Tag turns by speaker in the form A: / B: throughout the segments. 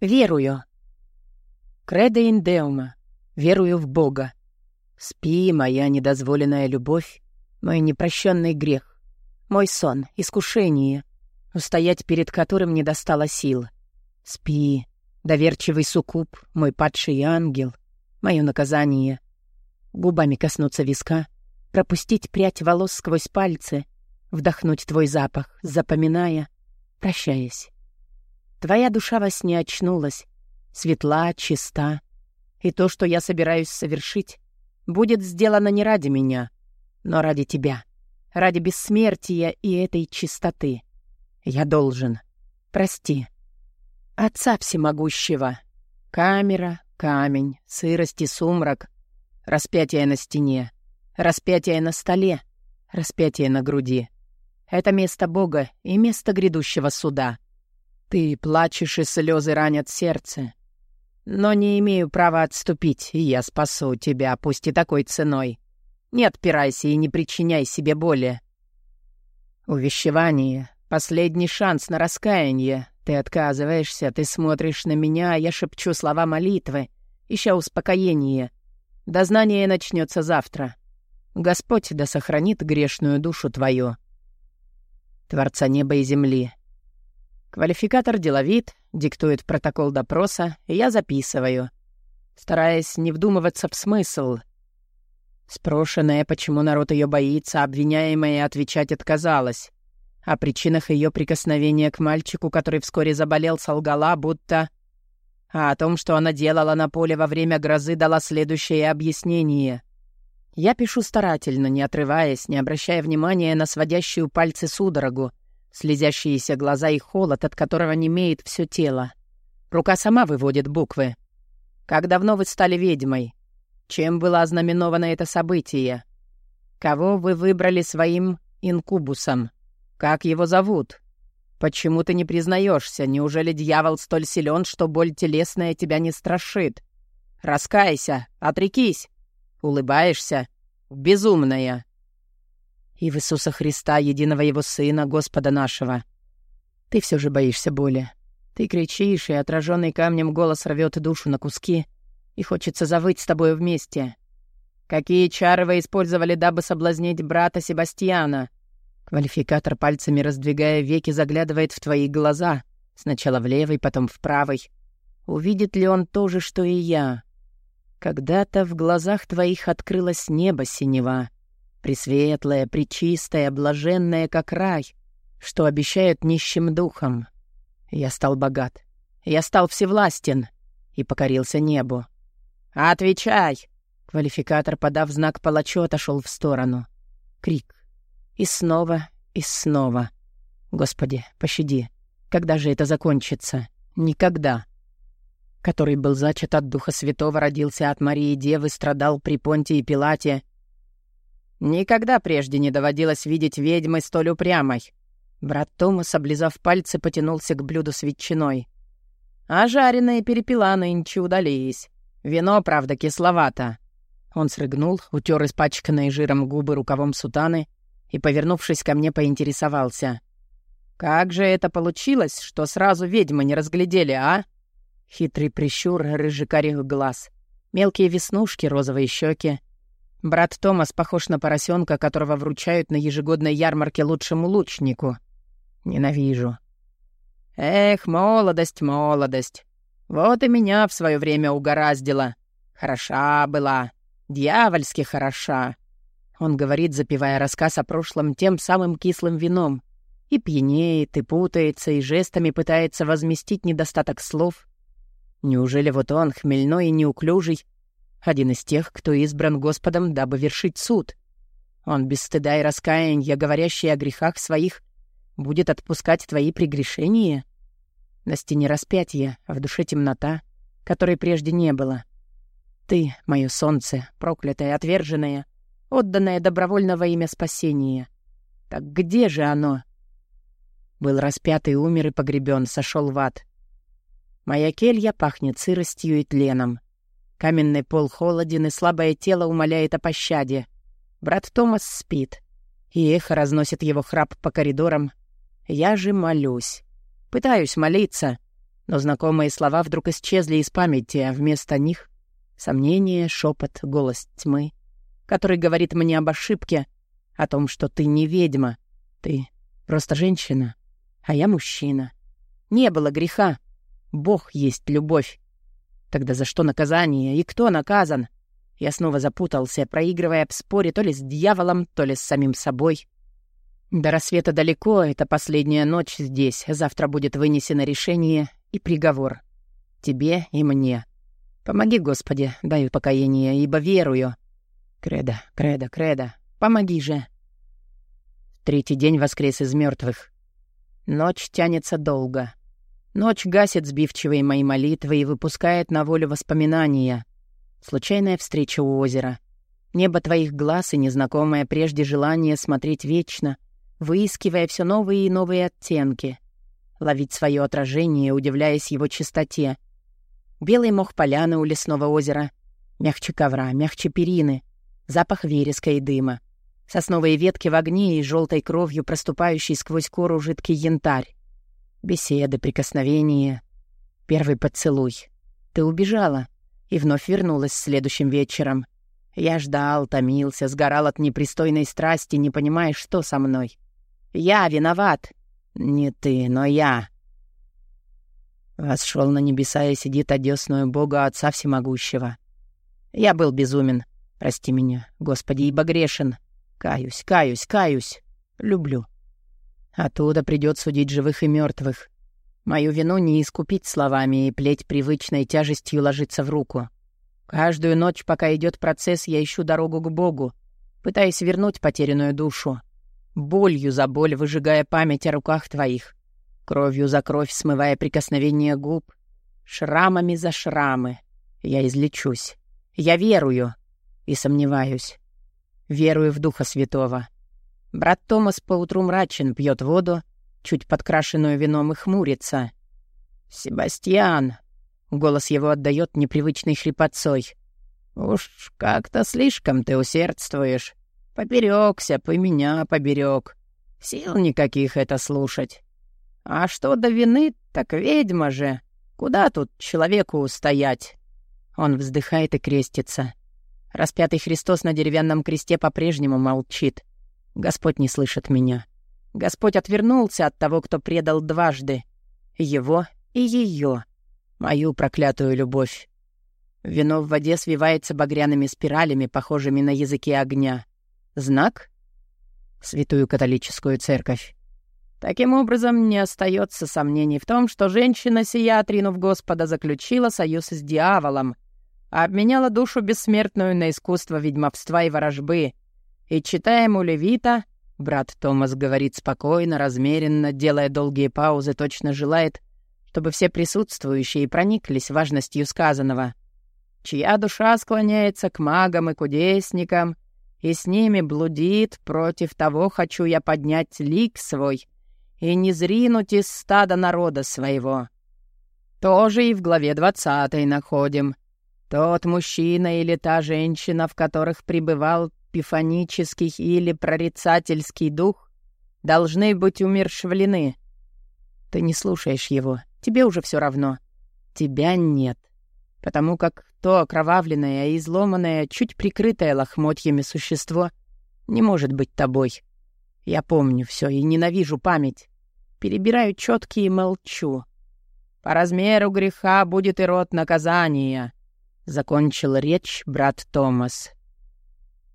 A: Верую. Кредо индеума. Верую в Бога. Спи, моя недозволенная любовь, мой непрощенный грех, мой сон, искушение, устоять перед которым не достало сил. Спи, доверчивый суккуб, мой падший ангел, мое наказание. Губами коснуться виска, пропустить прядь волос сквозь пальцы, вдохнуть твой запах, запоминая, прощаясь. Твоя душа во сне очнулась, светла, чиста, и то, что я собираюсь совершить, будет сделано не ради меня, но ради тебя, ради бессмертия и этой чистоты. Я должен. Прости. Отца всемогущего. Камера, камень, сырость и сумрак, распятие на стене, распятие на столе, распятие на груди. Это место Бога и место грядущего суда. Ты плачешь, и слезы ранят сердце. Но не имею права отступить, и я спасу тебя, пусть и такой ценой. Не отпирайся и не причиняй себе боли. Увещевание — последний шанс на раскаяние. Ты отказываешься, ты смотришь на меня, а я шепчу слова молитвы, ища успокоение. Дознание начнется завтра. Господь да сохранит грешную душу твою. Творца неба и земли. Квалификатор деловит, диктует протокол допроса, и я записываю, стараясь не вдумываться в смысл. Спрошенная, почему народ ее боится, обвиняемая отвечать отказалась. О причинах ее прикосновения к мальчику, который вскоре заболел, солгала, будто... А о том, что она делала на поле во время грозы, дала следующее объяснение. Я пишу старательно, не отрываясь, не обращая внимания на сводящую пальцы судорогу, слезящиеся глаза и холод, от которого немеет все тело. Рука сама выводит буквы. «Как давно вы стали ведьмой? Чем было ознаменовано это событие? Кого вы выбрали своим инкубусом? Как его зовут? Почему ты не признаешься? Неужели дьявол столь силен, что боль телесная тебя не страшит? Раскайся, отрекись. Улыбаешься? Безумная. И в Иисуса Христа, единого Его Сына, Господа нашего. Ты все же боишься боли. Ты кричишь, и отраженный камнем голос рвет душу на куски — и хочется завыть с тобой вместе. Какие чары вы использовали, дабы соблазнить брата Себастьяна? Квалификатор пальцами раздвигая веки заглядывает в твои глаза. Сначала в левый, потом в правый. Увидит ли он то же, что и я? Когда-то в глазах твоих открылось небо синева. Пресветлое, пречистое, блаженное, как рай, что обещает нищим духом. Я стал богат. Я стал всевластен и покорился небу. «Отвечай!» Квалификатор, подав знак палачу, отошел в сторону. Крик. И снова, и снова. «Господи, пощади! Когда же это закончится? Никогда!» Который был зачат от Духа Святого, родился от Марии Девы, страдал при Понте и Пилате. Никогда прежде не доводилось видеть ведьмы столь упрямой. Брат Томас, облизав пальцы, потянулся к блюду с ветчиной. А жареные перепела нынче удались. Вино, правда, кисловато». Он срыгнул, утер испачканные жиром губы рукавом сутаны и, повернувшись ко мне, поинтересовался. «Как же это получилось, что сразу ведьмы не разглядели, а?» Хитрый прищур рыжий-карих глаз, мелкие веснушки, розовые щеки. Брат Томас похож на поросенка, которого вручают на ежегодной ярмарке лучшему лучнику. Ненавижу. Эх, молодость, молодость. Вот и меня в свое время угораздило. Хороша была, дьявольски хороша. Он говорит, запивая рассказ о прошлом тем самым кислым вином. И пьянеет, и путается, и жестами пытается возместить недостаток слов. Неужели вот он, хмельной и неуклюжий, один из тех, кто избран Господом, дабы вершить суд? Он без стыда и раскаяния, говорящий о грехах своих, будет отпускать твои прегрешения? На стене распятие, а в душе темнота, которой прежде не было. Ты, мое солнце, проклятое, отверженное, отданное добровольно во имя спасения. Так где же оно? Был распят и умер и погребен, сошел в ад. Моя келья пахнет сыростью и тленом. Каменный пол холоден, и слабое тело умоляет о пощаде. Брат Томас спит, и эхо разносит его храп по коридорам. Я же молюсь. Пытаюсь молиться, Но знакомые слова вдруг исчезли из памяти, а вместо них — сомнение, шепот, голос тьмы, который говорит мне об ошибке, о том, что ты не ведьма, ты просто женщина, а я мужчина. Не было греха. Бог есть любовь. Тогда за что наказание и кто наказан? Я снова запутался, проигрывая в споре то ли с дьяволом, то ли с самим собой. До рассвета далеко, это последняя ночь здесь. Завтра будет вынесено решение и приговор. Тебе и мне. Помоги, Господи, дай упокоение, ибо верую. Кредо, кредо, кредо, помоги же. третий день воскрес из мертвых. Ночь тянется долго. Ночь гасит сбивчивые мои молитвы и выпускает на волю воспоминания. Случайная встреча у озера. Небо твоих глаз и незнакомое прежде желание смотреть вечно, выискивая все новые и новые оттенки. Ловить свое отражение, удивляясь его чистоте. Белый мох поляны у лесного озера. Мягче ковра, мягче перины. Запах вереска и дыма. Сосновые ветки в огне и желтой кровью проступающий сквозь кору жидкий янтарь. Беседы, прикосновения. Первый поцелуй. Ты убежала и вновь вернулась следующим вечером. Я ждал, томился, сгорал от непристойной страсти, не понимая, что со мной. Я виноват. Не ты, но я. Восшел на небеса и сидит одесную Бога Отца Всемогущего. Я был безумен. Прости меня, Господи, ибо грешен. Каюсь, каюсь, каюсь. Люблю. Оттуда придет судить живых и мертвых. Мою вину не искупить словами, и плеть привычной тяжестью ложится в руку. Каждую ночь, пока идет процесс, я ищу дорогу к Богу, пытаясь вернуть потерянную душу. Болью за боль, выжигая память о руках твоих. Кровью за кровь, смывая прикосновение губ. Шрамами за шрамы. Я излечусь. Я верую и сомневаюсь. Верую в Духа Святого. Брат Томас поутру мрачен, пьет воду, чуть подкрашенную вином и хмурится. «Себастьян!» — голос его отдает непривычной хрипотцой. «Уж как-то слишком ты усердствуешь. Поберегся, по меня поберег. Сил никаких это слушать. А что до вины, так ведьма же. Куда тут человеку устоять?» Он вздыхает и крестится. Распятый Христос на деревянном кресте по-прежнему молчит. Господь не слышит меня. Господь отвернулся от того, кто предал дважды. Его и ее. Мою проклятую любовь. Вино в воде свивается багряными спиралями, похожими на языки огня. Знак? Святую католическую церковь. Таким образом, не остается сомнений в том, что женщина сия, отринув Господа, заключила союз с дьяволом, обменяла душу бессмертную на искусство ведьмовства и ворожбы — и читаем у Левита, брат Томас говорит спокойно, размеренно, делая долгие паузы, точно желает, чтобы все присутствующие прониклись важностью сказанного. Чья душа склоняется к магам и кудесникам, и с ними блудит, против того хочу я поднять лик свой и не зринуть из стада народа своего. Тоже и в главе двадцатой находим. Тот мужчина или та женщина, в которых пребывал пифанический или прорицательский дух должны быть умершвлены. Ты не слушаешь его, тебе уже все равно. Тебя нет. Потому как то окровавленное и изломанное, чуть прикрытое лохмотьями существо не может быть тобой. Я помню все и ненавижу память. Перебираю четкие и молчу. По размеру греха будет и род наказания, — закончил речь брат Томас.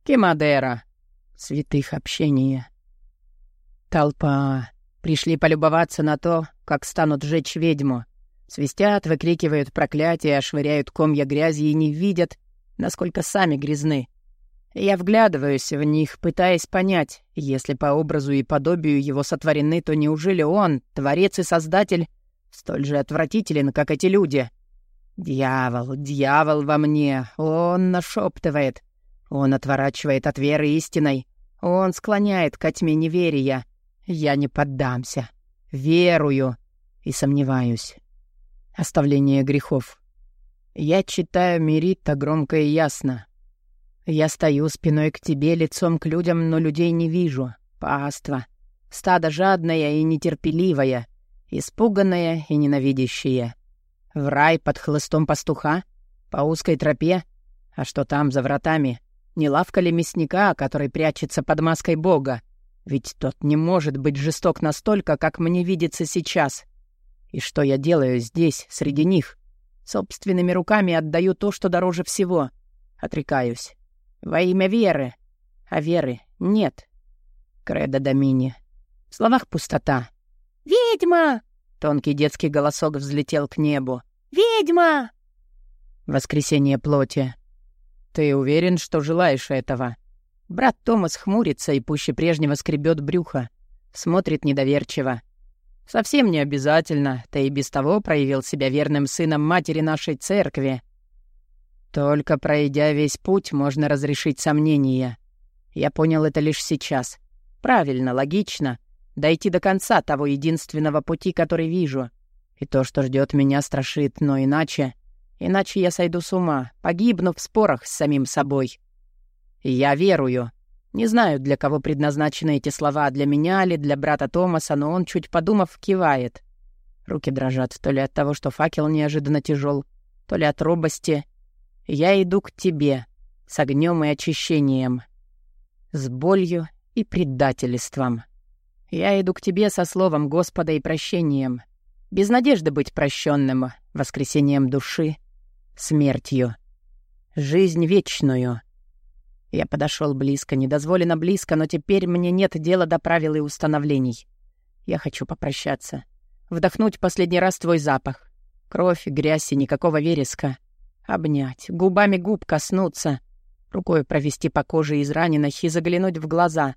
A: Кемадера. Святых общения. Толпа. Пришли полюбоваться на то, как станут жечь ведьму. Свистят, выкрикивают проклятия, швыряют комья грязи и не видят, насколько сами грязны. Я вглядываюсь в них, пытаясь понять, если по образу и подобию его сотворены, то неужели он, творец и создатель, столь же отвратителен, как эти люди? Дьявол, дьявол во мне, он нашептывает. Он отворачивает от веры истиной. Он склоняет ко тьме неверия. Я не поддамся. Верую и сомневаюсь. Оставление грехов. Я читаю Мерита громко и ясно. Я стою спиной к тебе, лицом к людям, но людей не вижу. Паства. Стадо жадное и нетерпеливое. Испуганное и ненавидящее. В рай под хлыстом пастуха? По узкой тропе? А что там за вратами? Не лавка ли мясника, который прячется под маской бога? Ведь тот не может быть жесток настолько, как мне видится сейчас. И что я делаю здесь, среди них? Собственными руками отдаю то, что дороже всего. Отрекаюсь. Во имя веры. А веры нет. Кредо Домини. В словах пустота. «Ведьма!» Тонкий детский голосок взлетел к небу. «Ведьма!» Воскресение плоти. «Ты уверен, что желаешь этого?» Брат Томас хмурится и пуще прежнего скребет брюхо. Смотрит недоверчиво. «Совсем не обязательно. Ты и без того проявил себя верным сыном матери нашей церкви. Только пройдя весь путь, можно разрешить сомнения. Я понял это лишь сейчас. Правильно, логично. Дойти до конца того единственного пути, который вижу. И то, что ждет меня, страшит, но иначе... Иначе я сойду с ума, погибну в спорах с самим собой. Я верую. Не знаю, для кого предназначены эти слова, для меня или для брата Томаса, но он, чуть подумав, кивает. Руки дрожат то ли от того, что факел неожиданно тяжел, то ли от робости. Я иду к тебе с огнем и очищением, с болью и предательством. Я иду к тебе со словом Господа и прощением, без надежды быть прощенным, воскресением души, смертью, жизнь вечную. Я подошел близко, недозволено близко, но теперь мне нет дела до правил и установлений. Я хочу попрощаться, вдохнуть последний раз твой запах. Кровь, грязь и никакого вереска. Обнять, губами губ коснуться, рукой провести по коже израненных и заглянуть в глаза.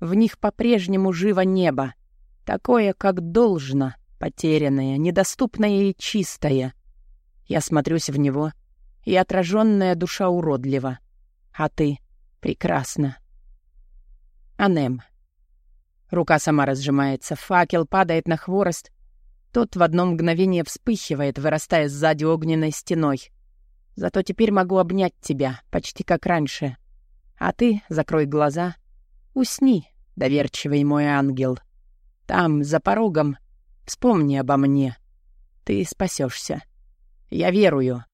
A: В них по-прежнему живо небо, такое, как должно, потерянное, недоступное и чистое. Я смотрюсь в него, и отраженная душа уродлива. А ты прекрасна. Анем. Рука сама разжимается, факел падает на хворост. Тот в одно мгновение вспыхивает, вырастая сзади огненной стеной. Зато теперь могу обнять тебя, почти как раньше. А ты закрой глаза, усни, доверчивый мой ангел. Там, за порогом, вспомни обо мне. Ты спасешься. Я верую.